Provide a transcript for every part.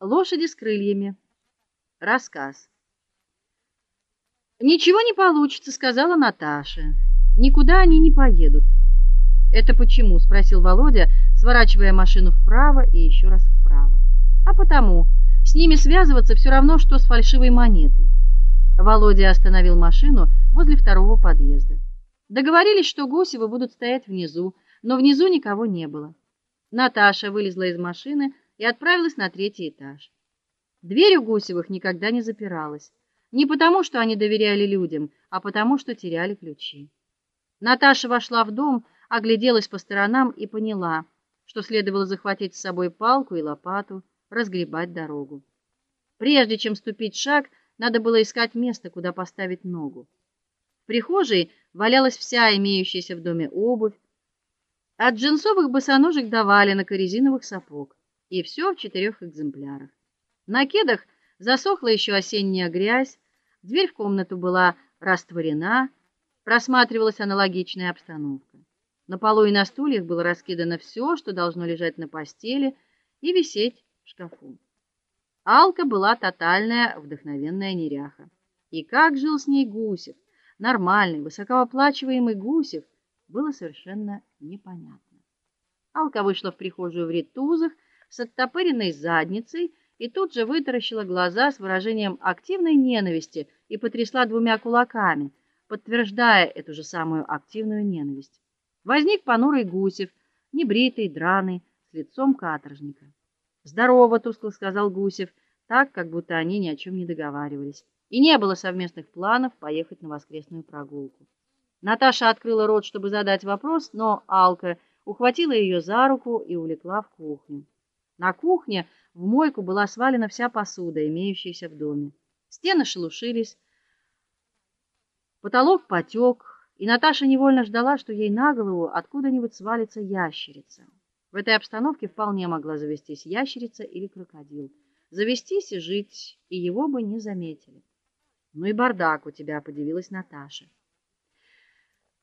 Лошади с крыльями. Рассказ. Ничего не получится, сказала Наташа. Никуда они не поедут. Это почему? спросил Володя, сворачивая машину вправо и еще раз вправо. А потому, с ними связываться все равно что с фальшивой монетой. Володя остановил машину возле второго подъезда. Договорились, что Гусевы будут стоять внизу, но внизу никого не было. Наташа вылезла из машины и отправилась на третий этаж. Дверь у Гусевых никогда не запиралась, не потому, что они доверяли людям, а потому, что теряли ключи. Наташа вошла в дом, огляделась по сторонам и поняла, что следовало захватить с собой палку и лопату, разгребать дорогу. Прежде чем ступить шаг, надо было искать место, куда поставить ногу. В прихожей валялась вся имеющаяся в доме обувь, от джинсовых босоножек до валенок и резиновых сапог и все в четырех экземплярах. На кедах засохла еще осенняя грязь, дверь в комнату была растворена, просматривалась аналогичная обстановка. На полу и на стульях было раскидано все, что должно лежать на постели и висеть в шкафу. Алка была тотальная вдохновенная неряха. И как жил с ней Гусев, нормальный, высокооплачиваемый Гусев, было совершенно непонятно. Алка вышла в прихожую в ретузах, с оттопыренной задницей и тут же вытаращила глаза с выражением активной ненависти и потрясла двумя кулаками, подтверждая эту же самую активную ненависть. Возник понурый Гусев, небритый, драный, с лицом каторжника. "Здорово", тускло сказал Гусев, так, как будто они ни о чем не договаривались. И не было совместных планов поехать на воскресную прогулку. Наташа открыла рот, чтобы задать вопрос, но Алка ухватила ее за руку и увлекла в кухню. На кухне в мойку была свалена вся посуда, имеющаяся в доме. Стены шелушились, потолок потек, и Наташа невольно ждала, что ей на голову откуда-нибудь свалится ящерица. В этой обстановке вполне могла завестись ящерица или крокодил. Завестись и жить, и его бы не заметили. Ну и бардак у тебя, подивилась Наташа.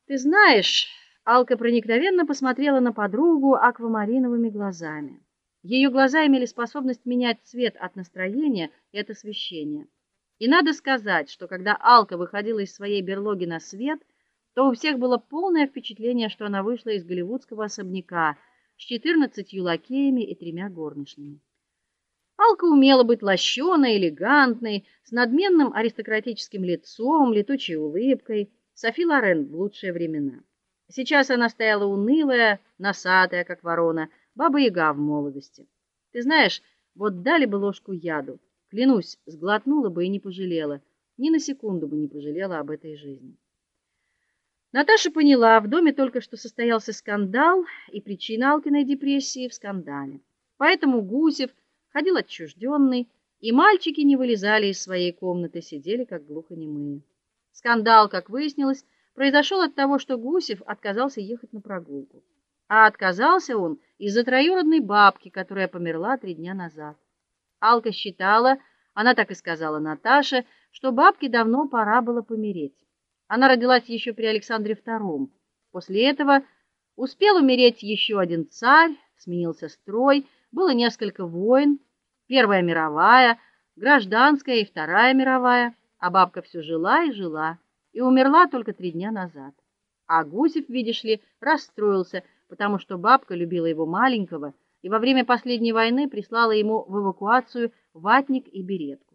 Ты знаешь, Алка проникновенно посмотрела на подругу аквамариновыми глазами. Ее глаза имели способность менять цвет от настроения и от освещения. И надо сказать, что когда Алка выходила из своей берлоги на свет, то у всех было полное впечатление, что она вышла из голливудского особняка с четырнадцатью лакеями и тремя горничными. Алка умела быть лощеной, элегантной, с надменным аристократическим лицом, летучей улыбкой, Софи Лорен в лучшие времена. Сейчас она стояла унылая, носатая, как ворона, баба-яга в молодости. Ты знаешь, вот дали бы ложку яду, клянусь, сглотнула бы и не пожалела, ни на секунду бы не пожалела об этой жизни. Наташа поняла, в доме только что состоялся скандал, и причина Алкиной депрессии в скандале. Поэтому Гусев ходил отчужденный, и мальчики не вылезали из своей комнаты, сидели как глухонемые. Скандал, как выяснилось, произошел от того, что Гусев отказался ехать на прогулку. А отказался он из-за троюродной бабки, которая померла три дня назад. Алка считала, она так и сказала Наташе, что бабке давно пора было помереть. Она родилась еще при Александре II. После этого успел умереть еще один царь, сменился строй, было несколько войн, Первая мировая, гражданская и Вторая мировая, а бабка все жила и жила и умерла только три дня назад. А Гусев, видишь ли, расстроился, потому что бабка любила его маленького и во время последней войны прислала ему в эвакуацию ватник и беретку.